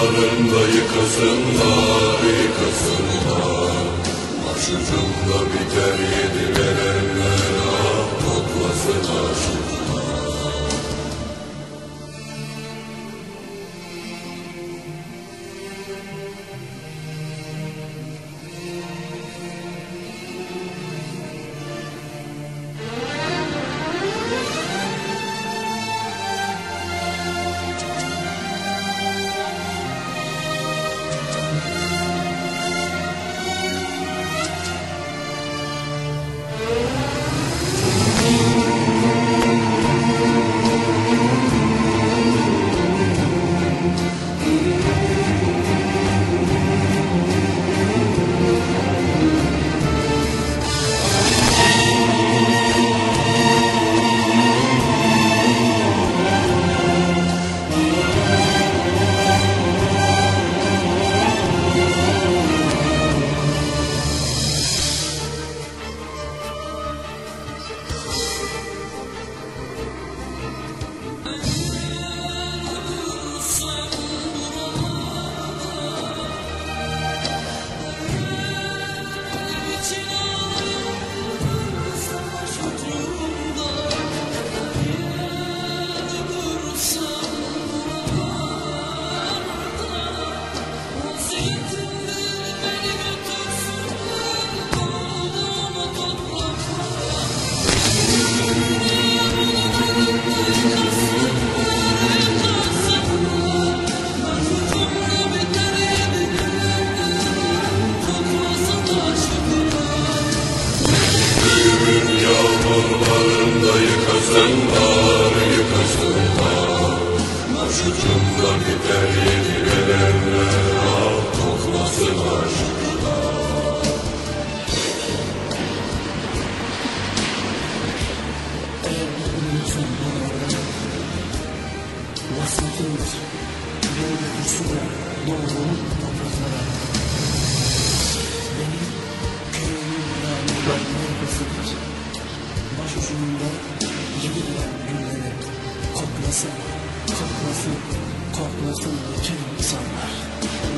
Mezarımda yıkasınlar, yıkasınlar Başucumda biter yedi verem yıkasınlar, yıkasınlar. Başucumda biter yedi verenler, ah toplasın aşıklar. Eğer bir ölümsün Korkmasın, korkmasın bütün insanlar.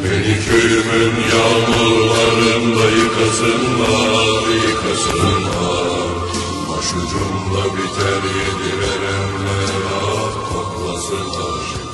Beni köyümün yağmurlarında yıkasınlar, yıkasınlar. Başucumda biter yedi verenler ah koklasınlar.